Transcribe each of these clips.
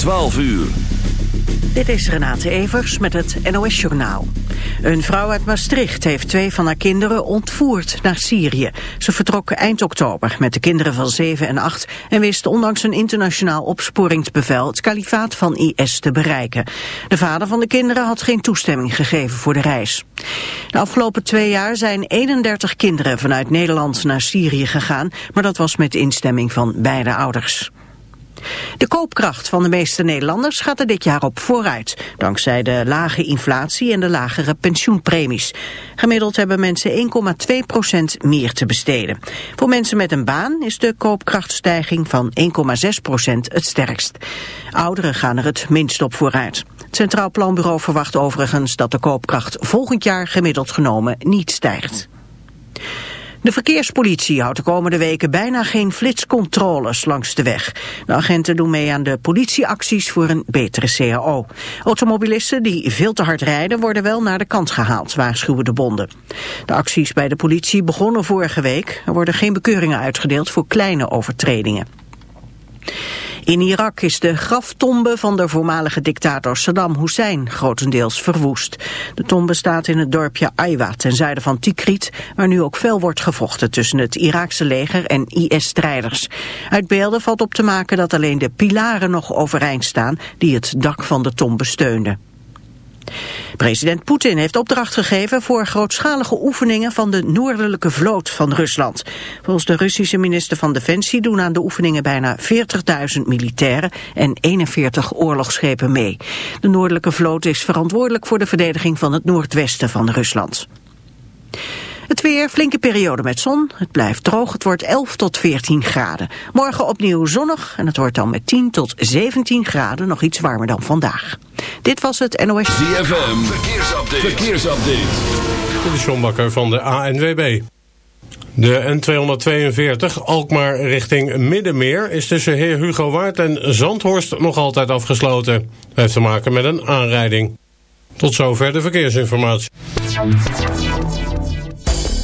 12 uur. Dit is Renate Evers met het NOS Journaal. Een vrouw uit Maastricht heeft twee van haar kinderen ontvoerd naar Syrië. Ze vertrok eind oktober met de kinderen van 7 en 8... en wist ondanks een internationaal opsporingsbevel... het kalifaat van IS te bereiken. De vader van de kinderen had geen toestemming gegeven voor de reis. De afgelopen twee jaar zijn 31 kinderen vanuit Nederland naar Syrië gegaan... maar dat was met instemming van beide ouders. De koopkracht van de meeste Nederlanders gaat er dit jaar op vooruit, dankzij de lage inflatie en de lagere pensioenpremies. Gemiddeld hebben mensen 1,2% meer te besteden. Voor mensen met een baan is de koopkrachtstijging van 1,6% het sterkst. Ouderen gaan er het minst op vooruit. Het Centraal Planbureau verwacht overigens dat de koopkracht volgend jaar gemiddeld genomen niet stijgt. De verkeerspolitie houdt de komende weken bijna geen flitscontroles langs de weg. De agenten doen mee aan de politieacties voor een betere CAO. Automobilisten die veel te hard rijden worden wel naar de kant gehaald, waarschuwen de bonden. De acties bij de politie begonnen vorige week. Er worden geen bekeuringen uitgedeeld voor kleine overtredingen. In Irak is de graftombe van de voormalige dictator Saddam Hussein grotendeels verwoest. De tombe staat in het dorpje Aywa ten zuiden van Tikrit, waar nu ook fel wordt gevochten tussen het Iraakse leger en IS-strijders. Uit beelden valt op te maken dat alleen de pilaren nog overeind staan die het dak van de tombe steunden. President Poetin heeft opdracht gegeven voor grootschalige oefeningen van de noordelijke vloot van Rusland. Volgens de Russische minister van Defensie doen aan de oefeningen bijna 40.000 militairen en 41 oorlogsschepen mee. De noordelijke vloot is verantwoordelijk voor de verdediging van het noordwesten van Rusland. Het weer, flinke periode met zon. Het blijft droog. Het wordt 11 tot 14 graden. Morgen opnieuw zonnig en het wordt dan met 10 tot 17 graden nog iets warmer dan vandaag. Dit was het NOS... ZFM, verkeersupdate. verkeersupdate. De John Bakker van de ANWB. De N242 Alkmaar richting Middenmeer is tussen Heer Hugo Waard en Zandhorst nog altijd afgesloten. Dat heeft te maken met een aanrijding. Tot zover de verkeersinformatie.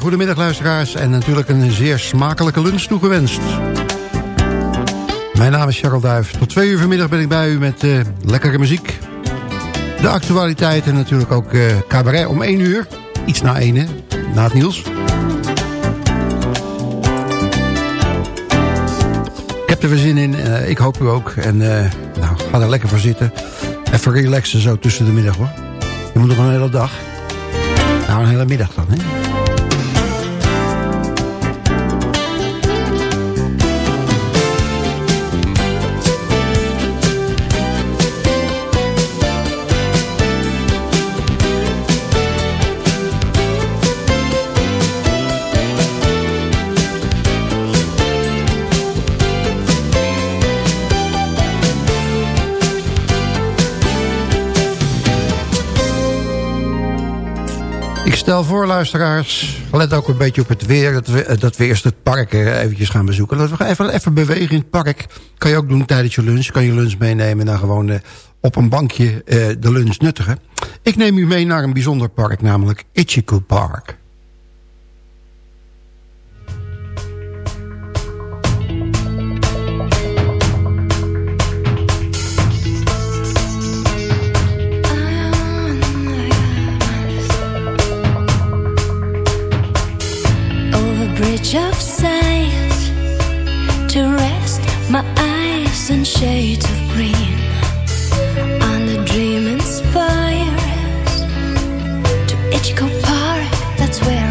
Goedemiddag luisteraars en natuurlijk een zeer smakelijke lunch toegewenst. Mijn naam is Charles Duif. Tot twee uur vanmiddag ben ik bij u met uh, lekkere muziek. De actualiteit en natuurlijk ook uh, cabaret om één uur. Iets na één, na het nieuws. Ik heb er weer zin in, uh, ik hoop u ook. En nou, ga er lekker voor zitten. Even relaxen zo tussen de middag hoor. Je moet nog een hele dag. Nou, een hele middag dan, hè? Stel voor, luisteraars, let ook een beetje op het weer... dat we, dat we eerst het park eventjes gaan bezoeken. Dat we even, even bewegen in het park. Kan je ook doen tijdens je lunch. Kan je lunch meenemen en dan gewoon uh, op een bankje de lunch nuttigen. Ik neem u mee naar een bijzonder park, namelijk Ichiku Park. Of sight to rest my eyes in shades of green. On the dream inspires to Ichigo Park that's where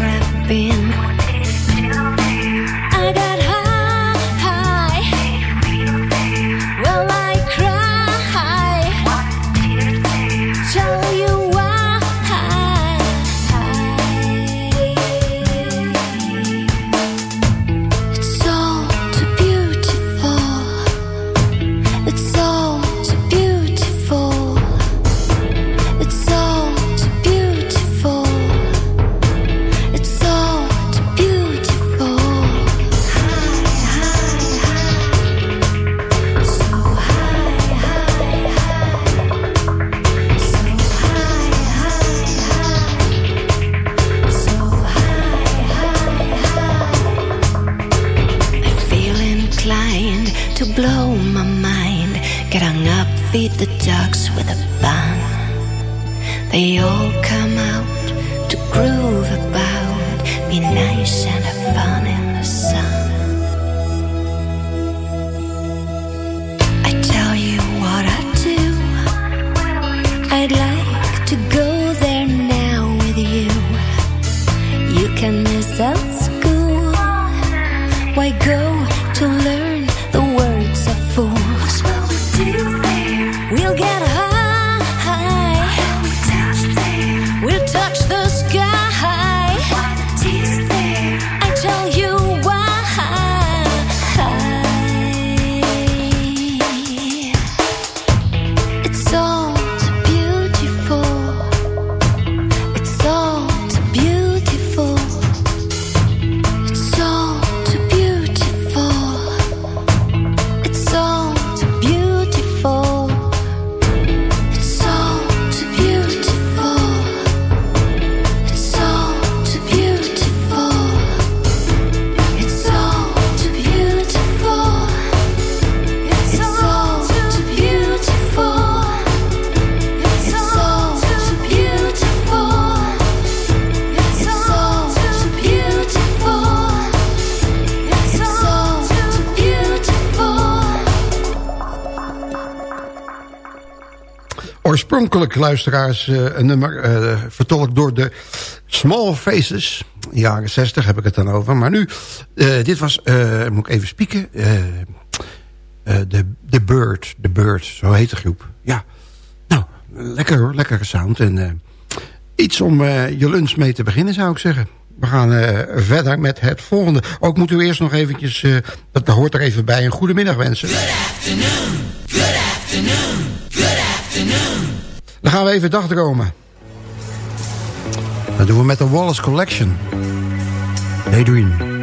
Oorspronkelijk, luisteraars, eh, een nummer eh, vertolkt door de Small Faces. Jaren 60 heb ik het dan over. Maar nu, eh, dit was, moet ik even spieken... de The Bird, The Bird, zo heet de groep. Ja, nou, lekker hoor, lekkere sound. En iets om je lunch mee te beginnen, zou ik zeggen. We gaan verder met het volgende. Ook moeten we eerst nog eventjes, dat hoort er even bij, een goedemiddag wensen. Dan gaan we even dagdromen. Dat doen we met de Wallace Collection. Daydream.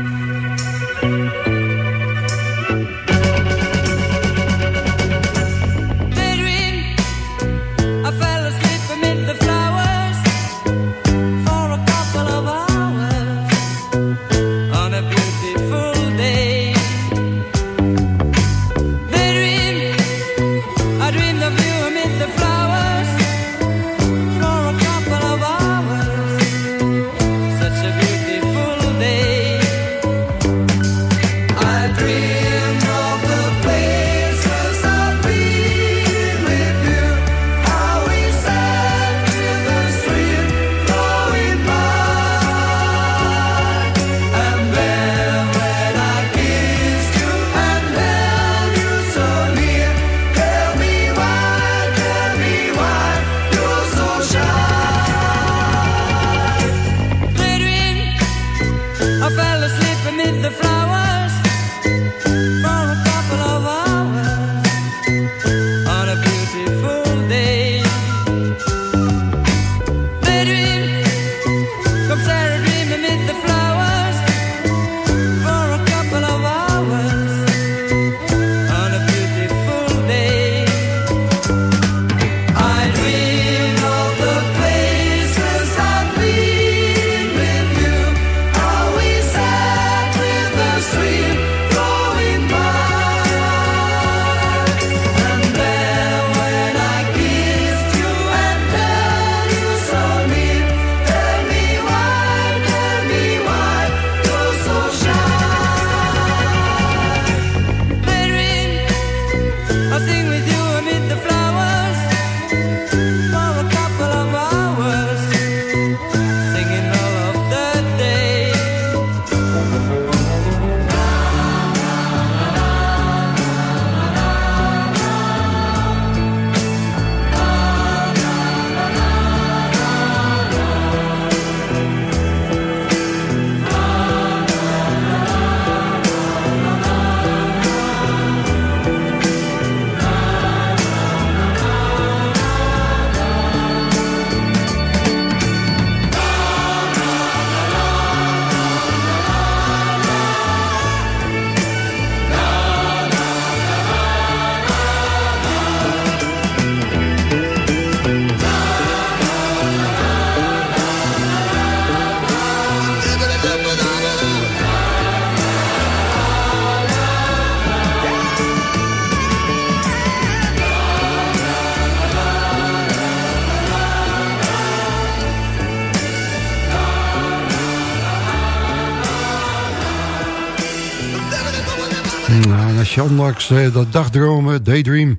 Ondanks eh, dat dagdromen, daydream...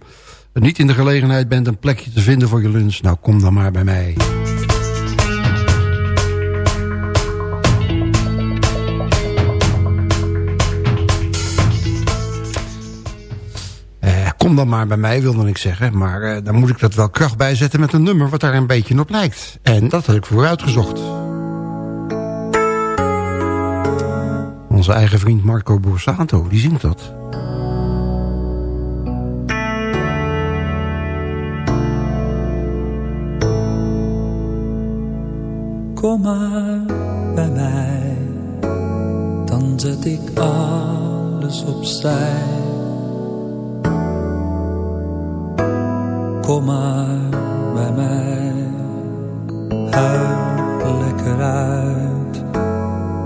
niet in de gelegenheid bent een plekje te vinden voor je lunch... nou, kom dan maar bij mij. Eh, kom dan maar bij mij, wilde ik zeggen. Maar eh, dan moet ik dat wel kracht bijzetten met een nummer... wat daar een beetje op lijkt. En dat had ik voor u uitgezocht. Onze eigen vriend Marco Borsato, die zingt dat. Kom maar bij mij, dan zet ik alles opzij. Kom maar bij mij, huil lekker uit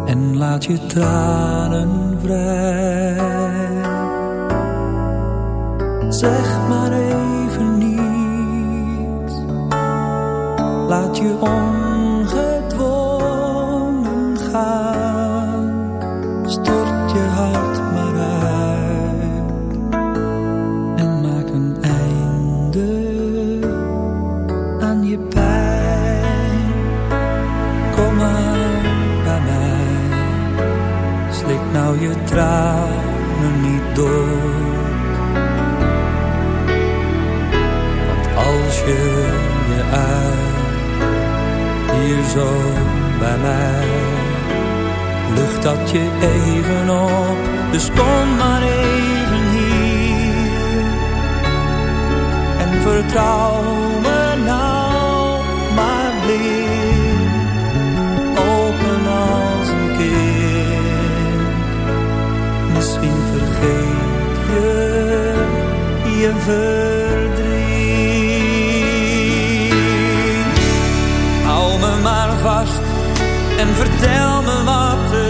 en laat je tranen vrij. Zeg maar even niets, laat je ongedwongen tranen niet door. Want als je je uit hier zo bij mij, lucht dat je even op. Dus kom maar even hier en vertrouw verdriet. Hou me maar vast en vertel me wat er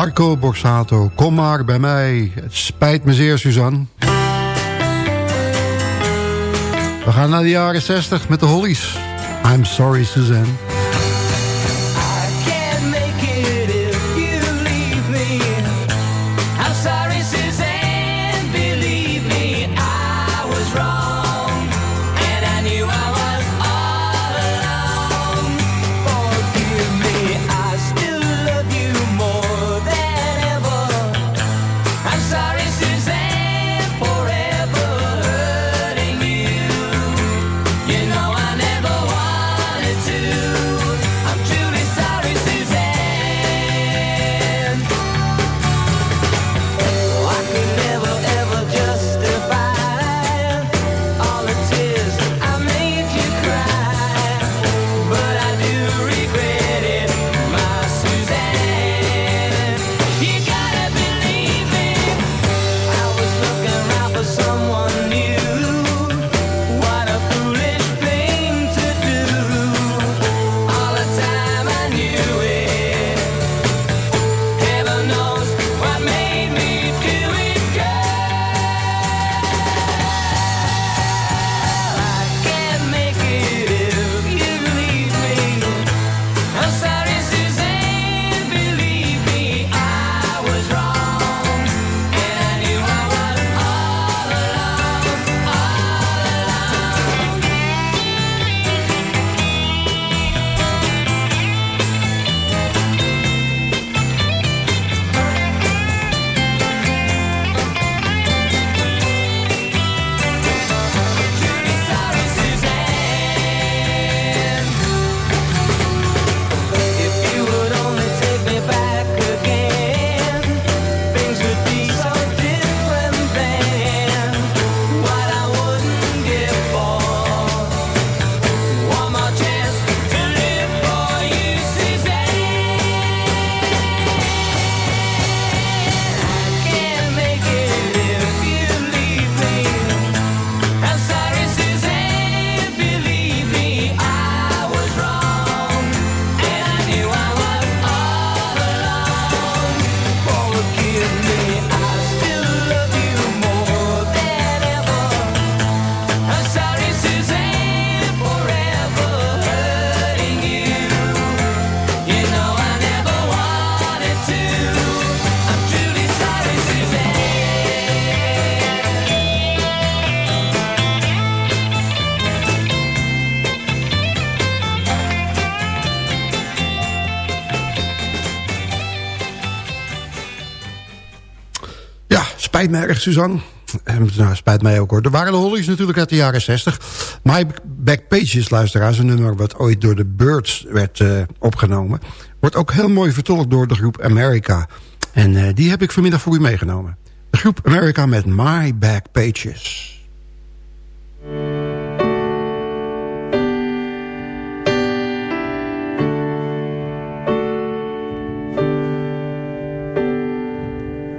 Marco Borsato, kom maar bij mij. Het spijt me zeer, Suzanne. We gaan naar de jaren 60 met de Hollies. I'm sorry, Suzanne. Spijt me Suzanne. En, nou, spijt mij ook hoor. Er waren de Hollies natuurlijk uit de jaren 60. My Back Pages, luisteraars, een nummer wat ooit door de Birds werd uh, opgenomen. Wordt ook heel mooi vertolkt door de groep America. En uh, die heb ik vanmiddag voor u meegenomen. De groep America met My Back Pages.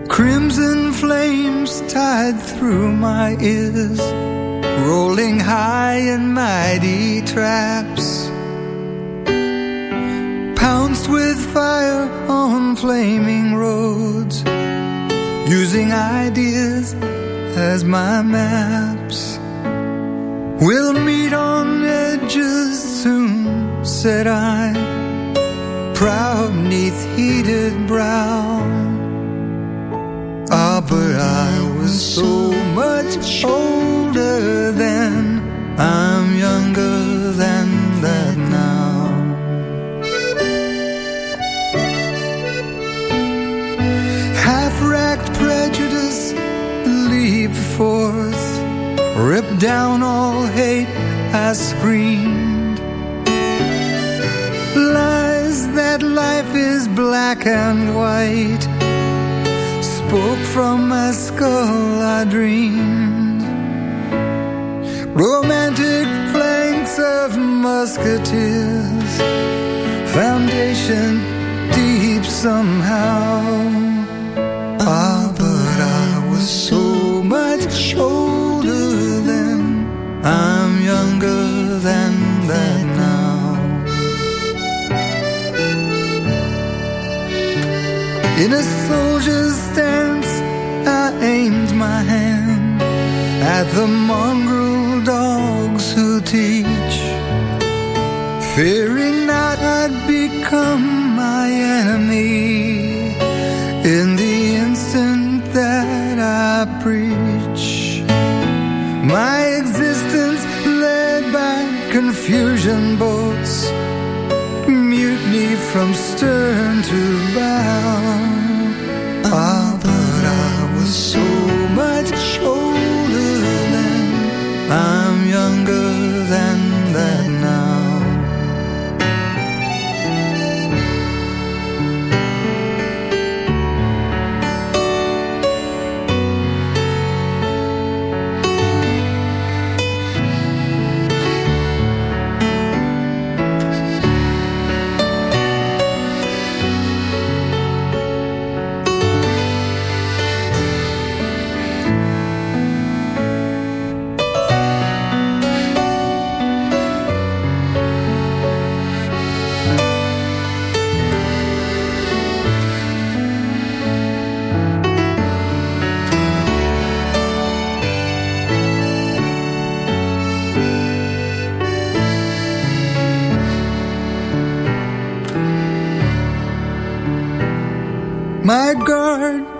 Crimson flames tied through my ears, rolling high in mighty traps. Pounced with fire on flaming roads, using ideas as my maps. We'll meet on edges soon, said I, proud neath heated brow. Ah, but I was so much older then. I'm younger than that now. Half-racked prejudice leap forth, rip down all hate. I screamed. Lies that life is black and white spoke from my skull I dreamed. Romantic flanks of musketeers. Foundation deep somehow. Ah, but I was so much older then I'm younger In a soldier's stance, I aimed my hand at the mongrel dogs who teach, fearing not I'd become my enemy in the instant that I preach. My existence led by confusion boats, mutiny from stern to bow.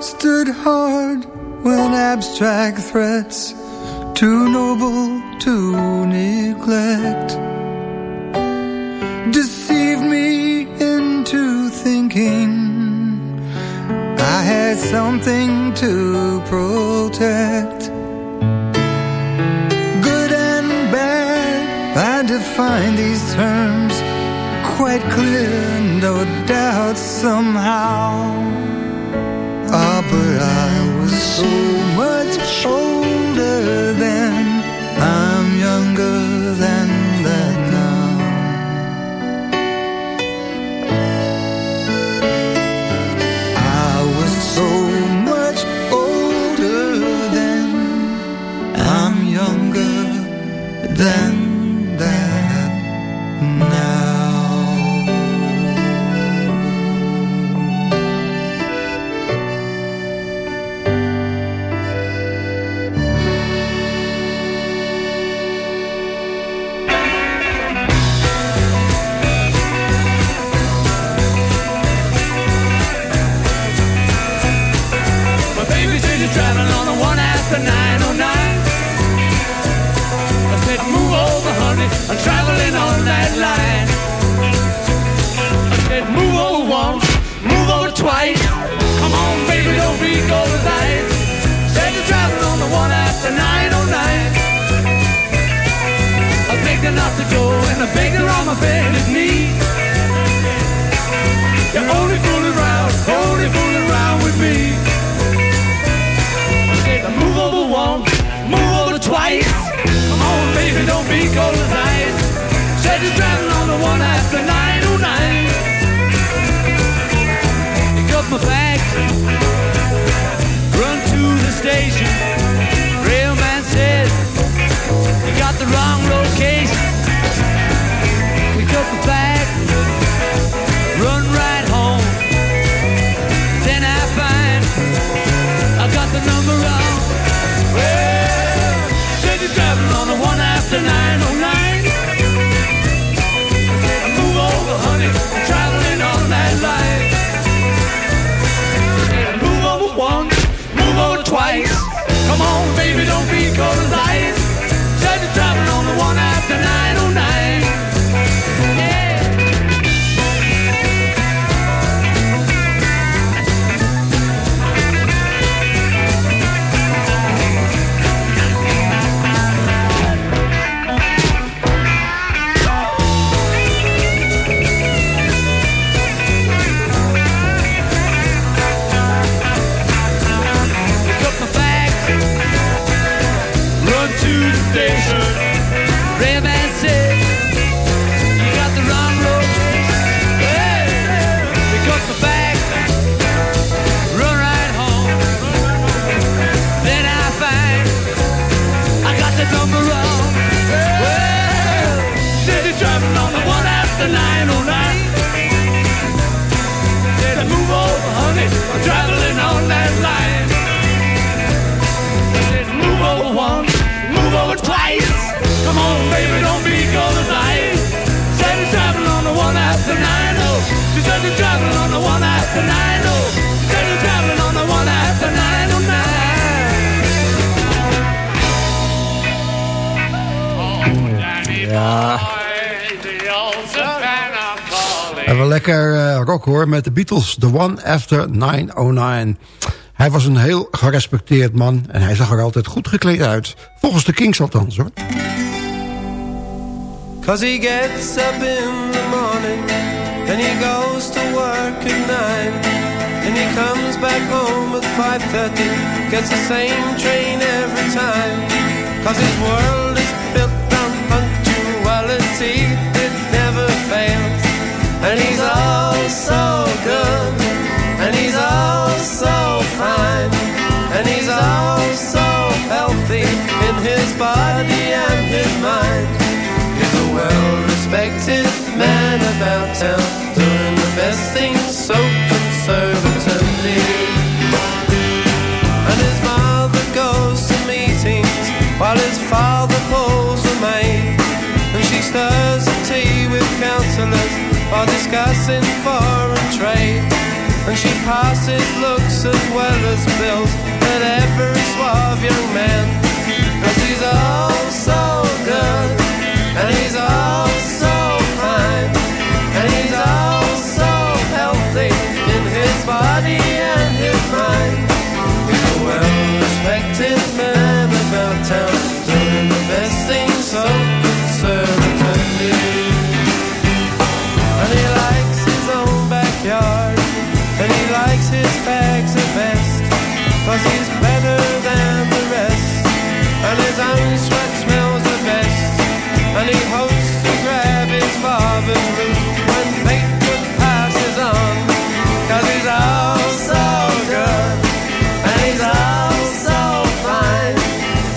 Stood hard when abstract threats, too noble to neglect, deceived me into thinking I had something to protect. Good and bad, I define these terms quite clear, no doubt somehow. But I was so much older then. that line. Then move over once, move over twice. Come on, baby, don't be cold as ice. Said you're driving on the one after 909. A bigger not to go, and I a bigger on my bed is me. You're only fooling around, only fooling around with me. I said, move over once, move over twice. Come on, baby, don't be cold as ice. Said you're driving on the one after 909. Pick up my bags, run to the station. Rail man said, you got the wrong location. Pick up my bag, met de Beatles. The One After 909. Hij was een heel gerespecteerd man en hij zag er altijd goed gekleed uit. Volgens de Kings althans hoor. Cause he gets up in the morning and he goes to work at nine. And he comes back home at 5.30, gets the same train every time. Cause his world is built on punctuality, it never fails. And he's all so and he's all so fine, and he's all so healthy in his body and his mind. He's a well-respected man about town, doing the best things so conservatively. And his mother goes to meetings while his father pulls the maid. And she stirs the tea with counsellors while discussing foreign trade. And she passes looks as well as bills at every suave young man. Cause he's all so good, and he's all so fine, and he's all so healthy in his body and his mind. He's a well-respected man about town, doing the best things so conservatively. His fags the best, cause he's better than the rest, and his own sweat smells the best, and he hopes to grab his father's root when Fleetwood passes on, cause he's all so good, and he's all so fine,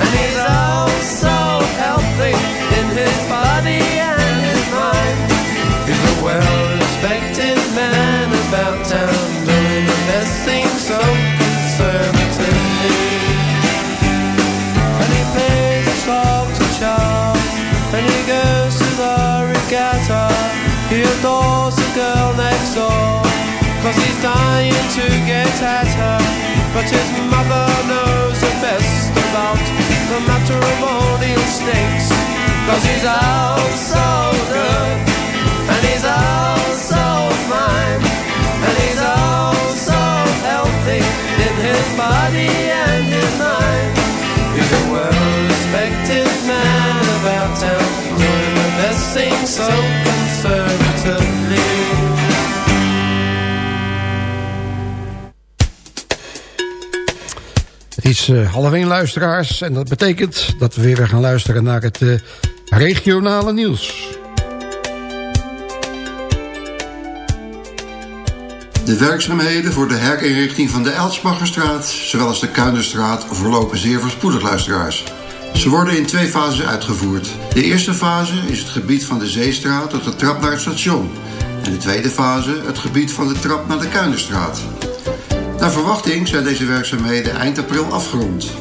and he's all so healthy in his body about town, doing the best thing so conservatively. And he pays a salt to Charles, and he goes to the regatta. He adores the girl next door, cause he's dying to get at her. But his mother knows the best about the matrimonial snakes, cause he's all so good. And he's all so fine And he's all so healthy in his body and in mind. you're a well-respected man about town, doing the best thing so conservatively. Het is eh, uh, half één luisteraars en dat betekent dat we weer gaan luisteren naar het eh, regionale nieuws. De werkzaamheden voor de herinrichting van de Elsbaggerstraat... zowel als de Kuinderstraat verlopen zeer voorspoedig, luisteraars. Ze worden in twee fases uitgevoerd. De eerste fase is het gebied van de Zeestraat tot de trap naar het station. En de tweede fase het gebied van de trap naar de Kuinderstraat. Naar verwachting zijn deze werkzaamheden eind april afgerond.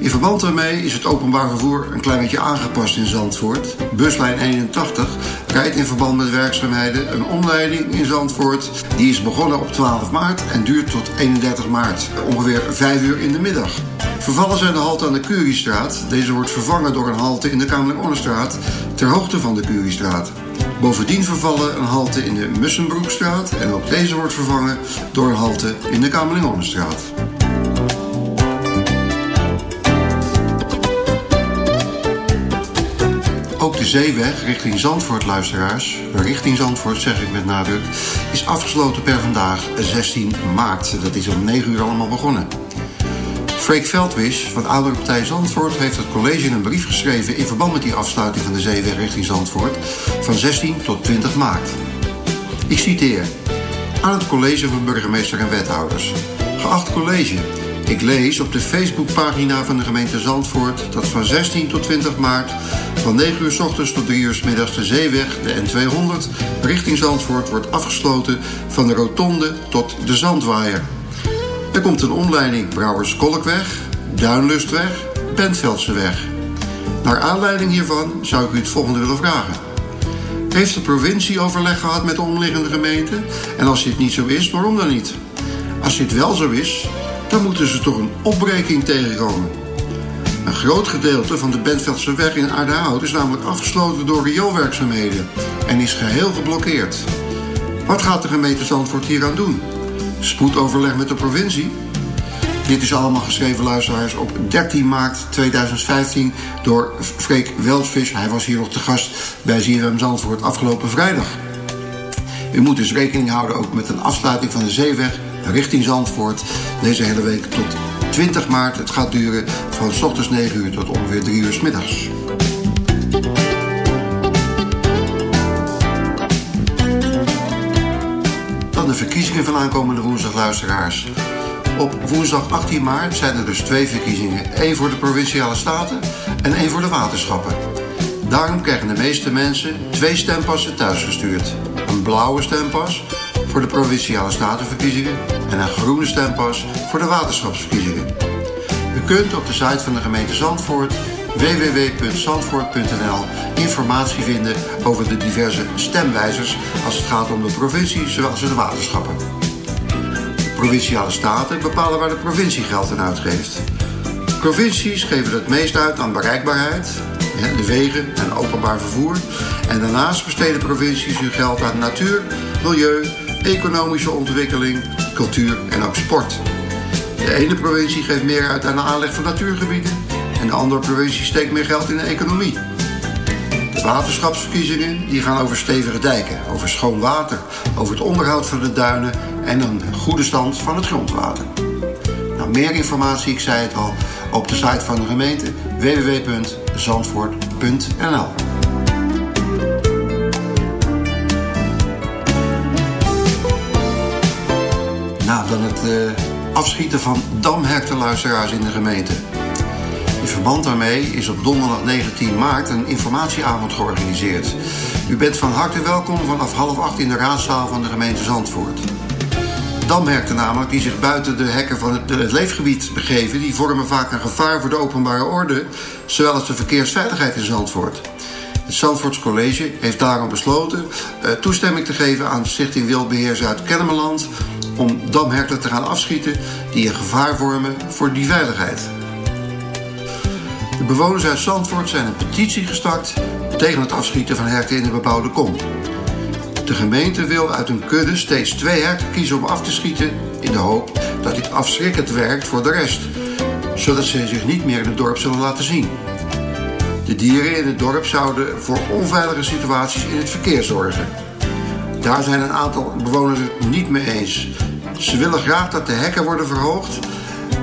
In verband daarmee is het openbaar vervoer een klein beetje aangepast in Zandvoort. Buslijn 81 rijdt in verband met werkzaamheden een omleiding in Zandvoort. Die is begonnen op 12 maart en duurt tot 31 maart, ongeveer 5 uur in de middag. Vervallen zijn de halte aan de Curiestraat. Deze wordt vervangen door een halte in de kamerling ter hoogte van de Curiestraat. Bovendien vervallen een halte in de Mussenbroekstraat en ook deze wordt vervangen door een halte in de kamerling zeeweg richting Zandvoort, luisteraars, richting Zandvoort zeg ik met nadruk, is afgesloten per vandaag 16 maart. Dat is om 9 uur allemaal begonnen. Freek Veldwis van de Oudere Partij Zandvoort heeft het college een brief geschreven in verband met die afsluiting van de zeeweg richting Zandvoort van 16 tot 20 maart. Ik citeer aan het college van burgemeester en wethouders. Geacht college, ik lees op de Facebookpagina van de gemeente Zandvoort dat van 16 tot 20 maart van 9 uur s ochtends tot 3 uur s middags de zeeweg, de N200, richting Zandvoort wordt afgesloten van de rotonde tot de Zandwaaier. Er komt een omleiding Brouwerskolkweg, Duinlustweg, Bentveldseweg. Naar aanleiding hiervan zou ik u het volgende willen vragen. Heeft de provincie overleg gehad met de omliggende gemeenten? En als dit niet zo is, waarom dan niet? Als dit wel zo is, dan moeten ze toch een opbreking tegenkomen. Een groot gedeelte van de Bentveldse weg in Aardehout is namelijk afgesloten door rioolwerkzaamheden en is geheel geblokkeerd. Wat gaat de gemeente Zandvoort hier aan doen? spoedoverleg met de provincie. Dit is allemaal geschreven, luisteraars, op 13 maart 2015 door Freek Weltvis. Hij was hier nog te gast bij ZFM Zandvoort afgelopen vrijdag. U moet dus rekening houden ook met een afsluiting van de zeeweg richting Zandvoort deze hele week tot 20 maart. Het gaat duren van s ochtends 9 uur tot ongeveer 3 uur s middags. de verkiezingen van aankomende woensdag, luisteraars. Op woensdag 18 maart zijn er dus twee verkiezingen. één voor de Provinciale Staten en één voor de waterschappen. Daarom krijgen de meeste mensen twee stempassen thuisgestuurd. Een blauwe stempas voor de Provinciale Statenverkiezingen... en een groene stempas voor de waterschapsverkiezingen. U kunt op de site van de gemeente Zandvoort www.zandvoort.nl informatie vinden over de diverse stemwijzers als het gaat om de provincie zowel als de waterschappen. De provinciale staten bepalen waar de provincie geld aan uitgeeft. Provincies geven het meest uit aan bereikbaarheid, de wegen en openbaar vervoer. En daarnaast besteden provincies hun geld aan natuur, milieu, economische ontwikkeling, cultuur en ook sport. De ene provincie geeft meer uit aan de aanleg van natuurgebieden en de andere provincie steekt meer geld in de economie. De waterschapsverkiezingen die gaan over stevige dijken, over schoon water, over het onderhoud van de duinen en een goede stand van het grondwater. Nou, meer informatie, ik zei het al, op de site van de gemeente www.zandvoort.nl. het uh, afschieten van damhertenluisteraars in de gemeente. In verband daarmee is op donderdag 19 maart een informatieavond georganiseerd. U bent van harte welkom vanaf half acht in de raadzaal van de gemeente Zandvoort. Damherten namelijk, die zich buiten de hekken van het, leefgebied begeven... die vormen vaak een gevaar voor de openbare orde... zowel als de verkeersveiligheid in Zandvoort. Het Zandvoorts College heeft daarom besloten uh, toestemming te geven aan de Stichting Wildbeheer Zuid-Kennemerland... om damherten te gaan afschieten die een gevaar vormen voor die veiligheid. De bewoners uit Zandvoort zijn een petitie gestart tegen het afschieten van herten in de bebouwde kom. De gemeente wil uit een kudde steeds twee herten kiezen om af te schieten in de hoop dat dit afschrikkend werkt voor de rest, zodat ze zich niet meer in het dorp zullen laten zien. De dieren in het dorp zouden voor onveilige situaties in het verkeer zorgen. Daar zijn een aantal bewoners het niet mee eens. Ze willen graag dat de hekken worden verhoogd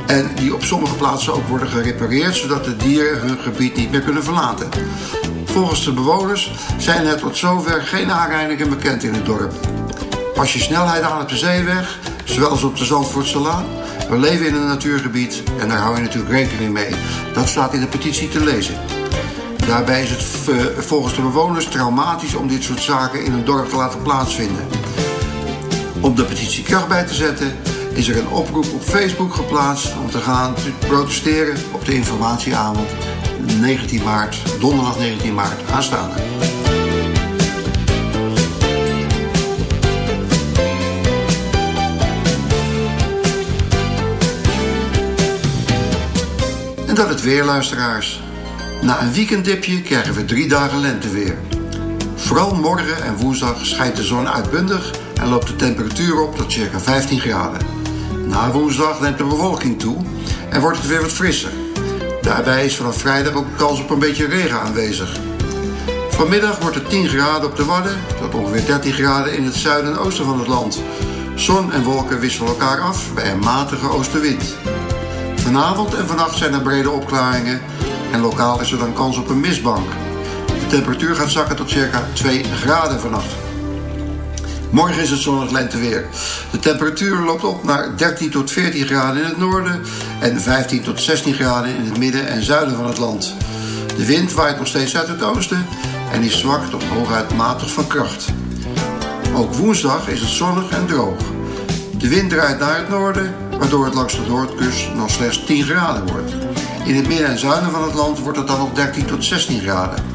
En die op sommige plaatsen ook worden gerepareerd, zodat de dieren hun gebied niet meer kunnen verlaten. Volgens de bewoners zijn er tot zover geen aanrijdingen bekend in het dorp. Pas je snelheid aan op de zeeweg, zowel als op de Zandvoortse Laan. We leven in een natuurgebied en daar hou je natuurlijk rekening mee. Dat staat in de petitie te lezen. Daarbij is het eh, volgens de bewoners traumatisch om dit soort zaken in een dorp te laten plaatsvinden. Om de petitie kracht bij te zetten is er een oproep op Facebook geplaatst om te gaan protesteren op de informatieavond 19 maart, donderdag 19 maart aanstaande. En dat het weer, luisteraars. Na een weekenddipje krijgen we drie dagen lenteweer. Vooral morgen en woensdag schijnt de zon uitbundig en loopt de temperatuur op tot circa 15 graden. Na woensdag neemt de bewolking toe en wordt het weer wat frisser. Daarbij is vanaf vrijdag ook kans op een beetje regen aanwezig. Vanmiddag wordt het 10 graden op de Wadden tot ongeveer 13 graden in het zuiden en oosten van het land. Zon en wolken wisselen elkaar af bij een matige oostenwind. Vanavond en vannacht zijn er brede opklaringen en lokaal is er dan kans op een mistbank. De temperatuur gaat zakken tot circa 2 graden vannacht. Morgen is het zonnig lenteweer. De temperatuur loopt op naar 13 tot 14 graden in het noorden en 15 tot 16 graden in het midden en zuiden van het land. De wind waait nog steeds uit het oosten en is zwak tot hooguit matig van kracht. Ook woensdag is het zonnig en droog. De wind draait naar het noorden, waardoor het langs de noordkust nog slechts 10 graden wordt. In het midden en zuiden van het land wordt het dan nog 13 tot 16 graden.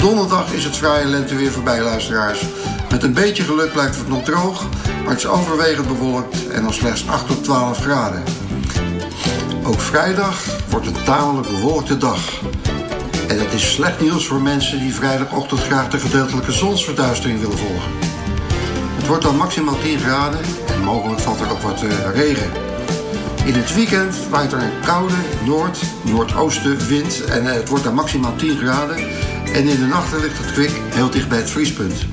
Donderdag is het vrije lenteweer voorbij, luisteraars. Met een beetje geluk blijft het nog droog, maar het is overwegend bewolkt en nog slechts 8 tot 12 graden. Ook vrijdag wordt een tamelijk bewolkte dag. En het is slecht nieuws voor mensen die vrijdagochtend graag de gedeeltelijke zonsverduistering willen volgen. Het wordt dan maximaal 10 graden en mogelijk valt er ook wat uh, regen. In het weekend waait er een koude noord, noordoostenwind en uh, het wordt dan maximaal 10 graden. En in de nachten ligt het kwik heel dicht bij het vriespunt.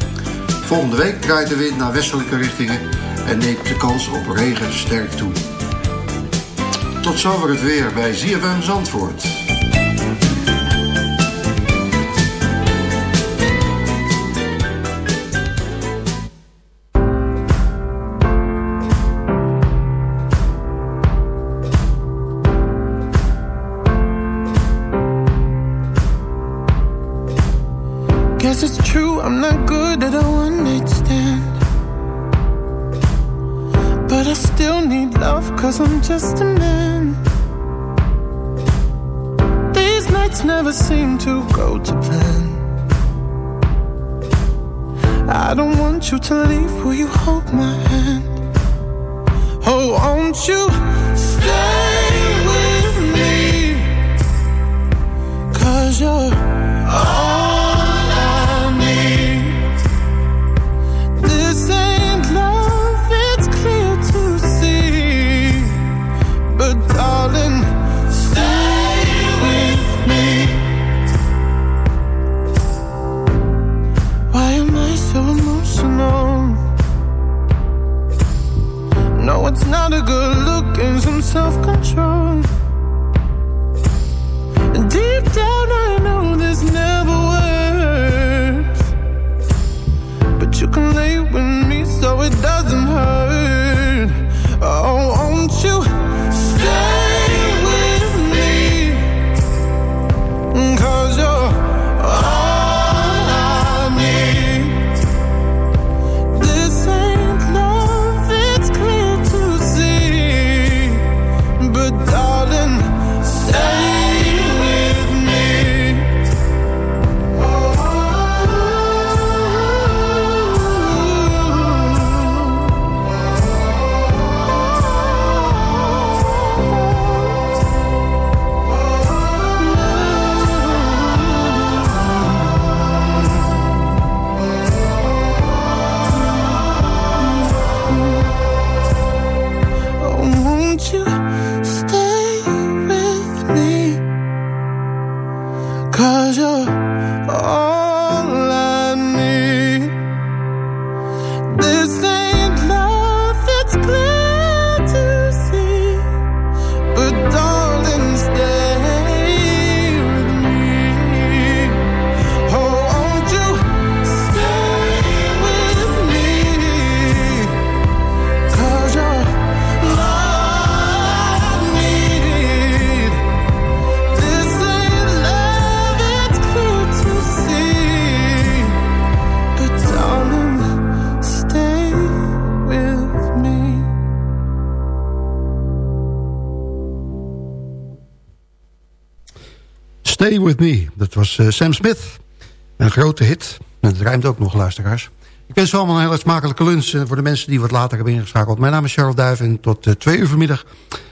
Volgende week draait de wind naar westelijke richtingen en neemt de kans op regen sterk toe. Tot zover het weer bij ZFM Zandvoort. A good look and some self Stay With Me. Dat was uh, Sam Smith. Een grote hit. En het rijmt ook nog, luisteraars. Ik wens u allemaal een hele smakelijke lunch... voor de mensen die wat later hebben ingeschakeld. Mijn naam is Charles Duif en tot uh, twee uur vanmiddag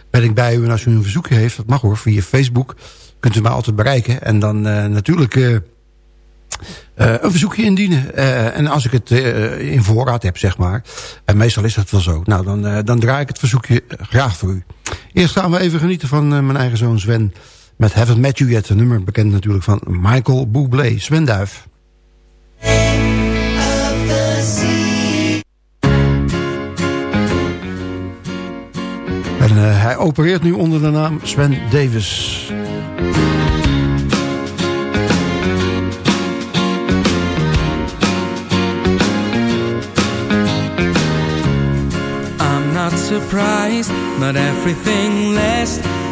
ben ik bij u. En als u een verzoekje heeft, dat mag hoor, via Facebook... kunt u mij altijd bereiken. En dan natuurlijk... Een verzoekje indienen. En als ik het in voorraad heb, zeg maar. En meestal is dat wel zo. Nou, dan, dan draai ik het verzoekje graag voor u. Eerst gaan we even genieten van mijn eigen zoon Sven. Met Haven't Met You Yet. Een nummer bekend natuurlijk van Michael Bublé. Sven Duif. En uh, hij opereert nu onder de naam Sven Davis. I'm not surprised, not everything less.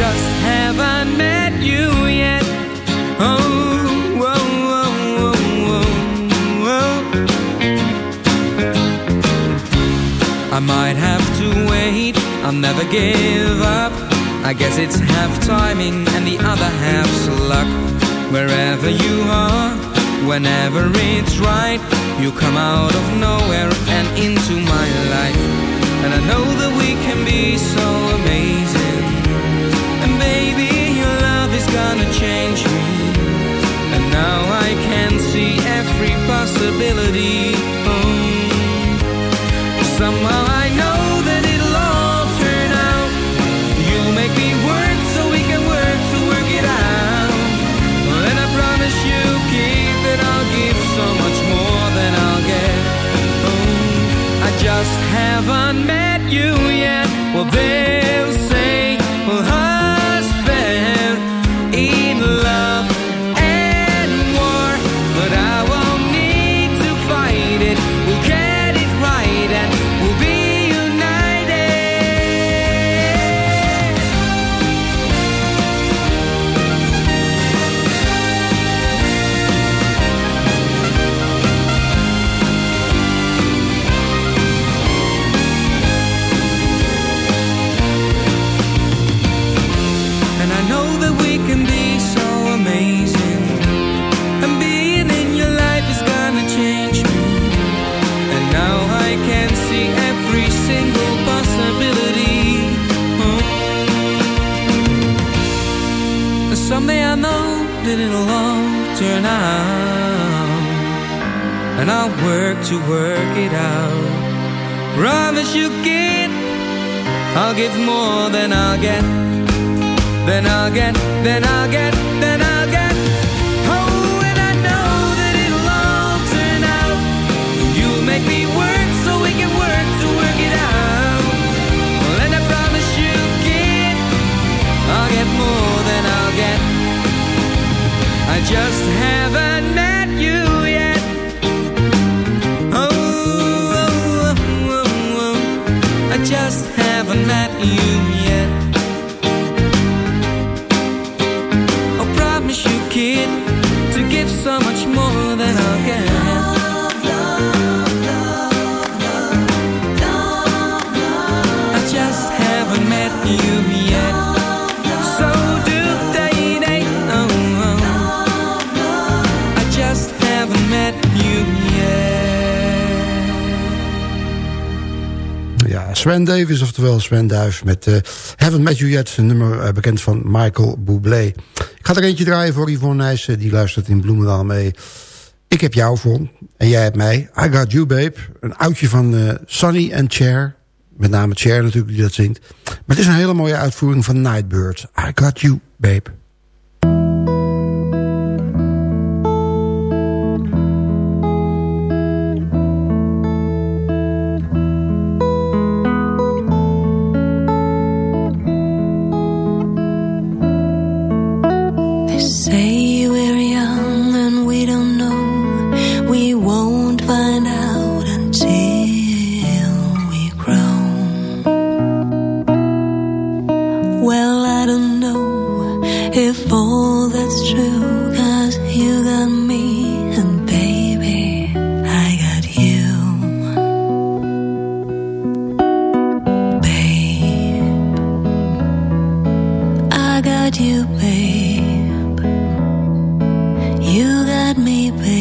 just haven't met you yet. Oh, I might have to wait, I'll never give up. I guess it's half timing and the other half's luck. Wherever you are, whenever it's right, you come out of nowhere and into my life. And I know that we can be so gonna change me. And now I can see every possibility. Oh. Somehow I know that it'll all turn out. You make me work so we can work to work it out. And I promise you, kid, that I'll give so much more than I'll get. Oh. I just haven't met you yet. Well, to work it out. Promise you, kid, I'll give more than I'll get. Then I'll get, then I'll get, then I'll Sven Davis, oftewel Sven Duif... met uh, Haven't Met You Yet, een nummer uh, bekend van Michael Bublé. Ik ga er eentje draaien voor Yvonne Nijssen, die luistert in Bloemendaal mee. Ik heb jou, Von, en jij hebt mij. I Got You, Babe. Een oudje van uh, Sonny and Cher. Met name Cher natuurlijk, die dat zingt. Maar het is een hele mooie uitvoering van Nightbird. I Got You, Babe. got you, babe. You got me, babe.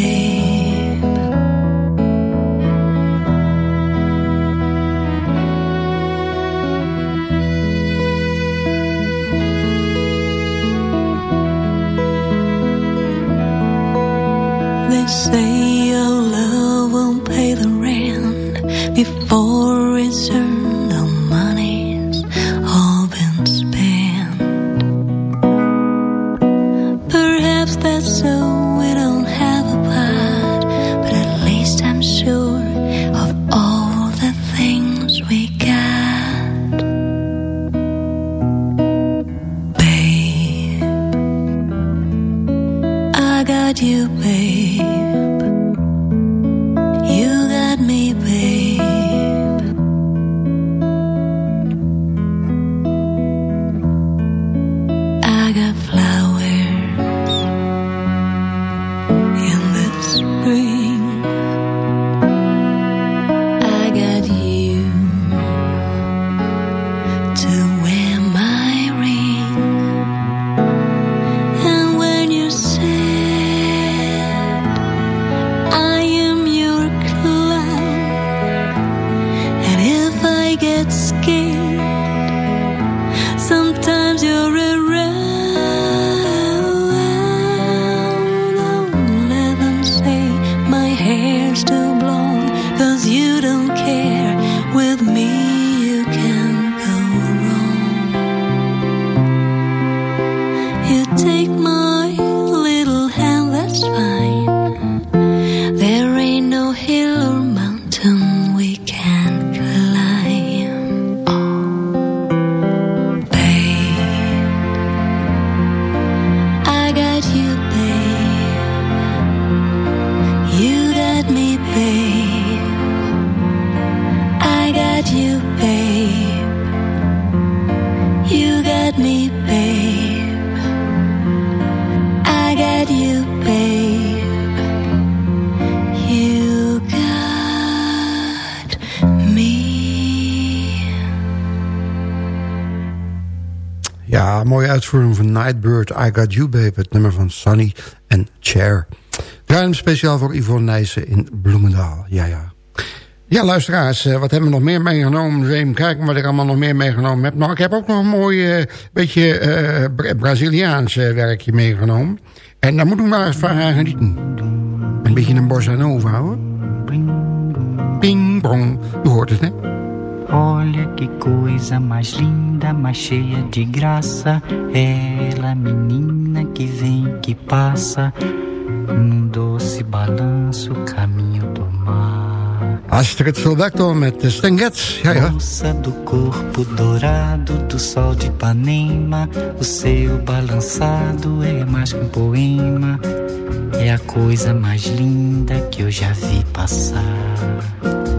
Nightbird, I Got You Babe. Het nummer van Sunny en Cher. Draai speciaal voor Yvonne Nijssen in Bloemendaal. Ja, ja. Ja, luisteraars, eh, wat hebben we nog meer meegenomen? Even kijken wat ik allemaal nog meer meegenomen heb. Nou, ik heb ook nog een mooi eh, beetje eh, Bra- Braziliaans werkje meegenomen. En daar moet ik maar eens van. Een beetje een bossa nova, hoor. Ping, bong. U hoort het, hè? Olha que coisa mais linda, mais cheia de graça. Ela, menina que vem, que passa, num doce balanço, caminho do mar. Astrid Silvector met de Stengets. Ja, ja. Moça do corpo dourado do sol de Ipanema, o seu balançado é mais que um poema. É a coisa mais linda que eu já vi passar.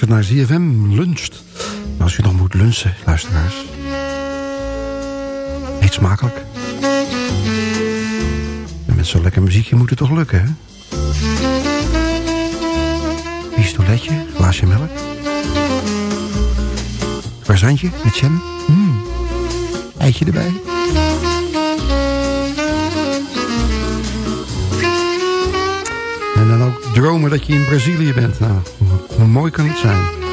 luistert naar ZFM Luncht. Als je dan moet lunchen, luisteraars. Eet smakelijk. En met zo'n lekker muziekje moet het toch lukken, hè? Pistoletje, glaasje melk. Croissantje met jam. Mm. Eitje erbij. En dan ook dromen dat je in Brazilië bent. Nou, mooi kan zijn.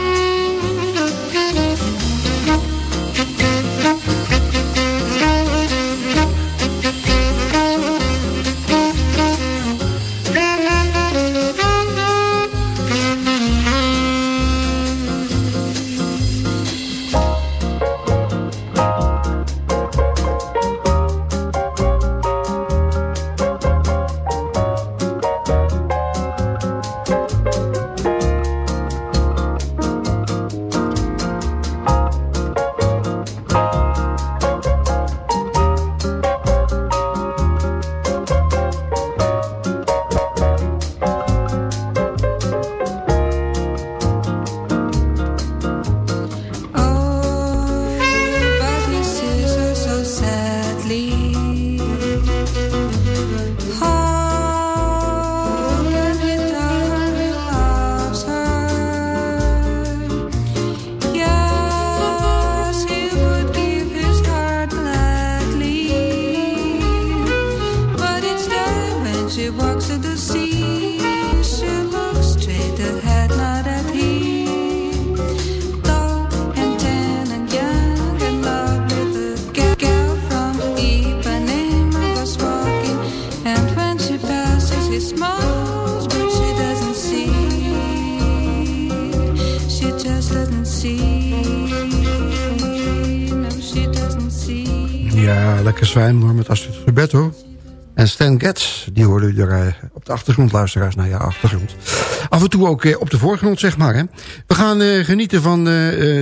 Lekker hoor, met Astrid Roberto En Stan Getz, die hoorde u er eh, op de achtergrond, luisteraars, naar je ja, achtergrond. Af en toe ook eh, op de voorgrond, zeg maar. Hè. We gaan eh, genieten van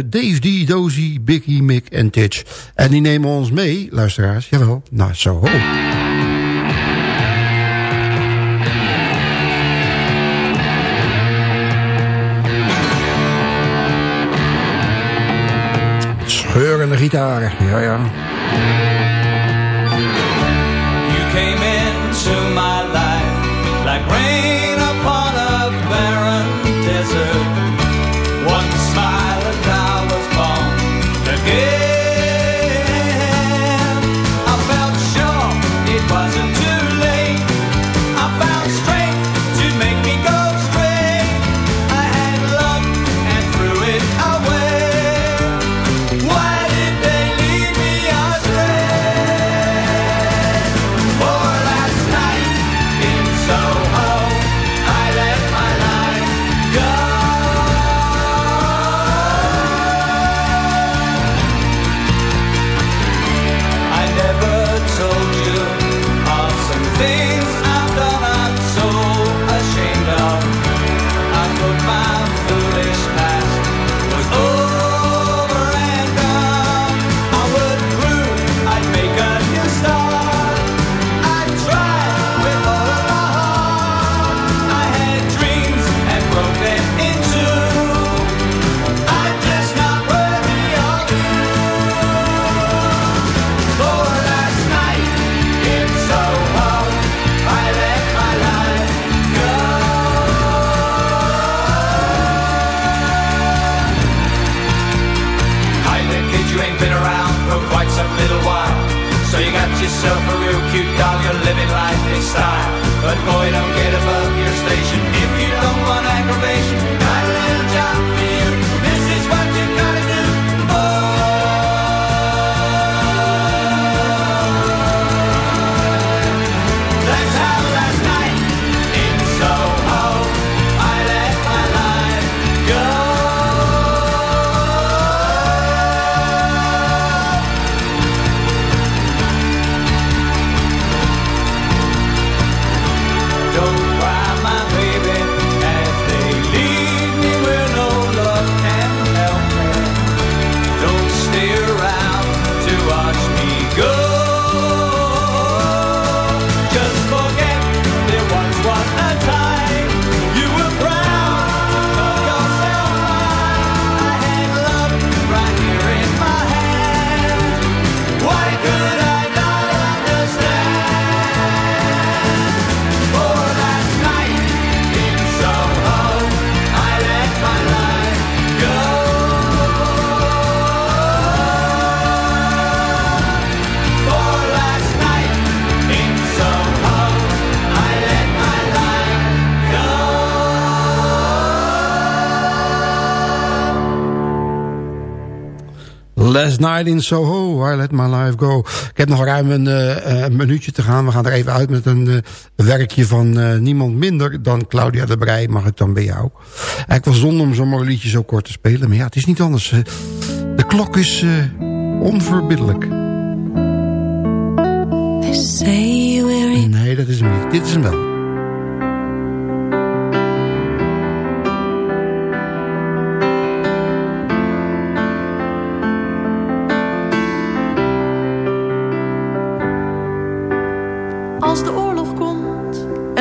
Dave D, Dozy, Biggie, Mick en Titch. En die nemen ons mee, luisteraars, jawel, naar Soho. Scheurende gitaren, ja ja. rain. Last Night in Soho, I Let My Life Go. Ik heb nog ruim een, uh, een minuutje te gaan. We gaan er even uit met een uh, werkje van uh, niemand minder dan Claudia de Brij. Mag ik dan bij jou? Eigenlijk was zonde om zo'n mooi liedje zo kort te spelen. Maar ja, het is niet anders. de klok is onverbiddelijk. Nee, dat is hem niet. Dit is hem wel.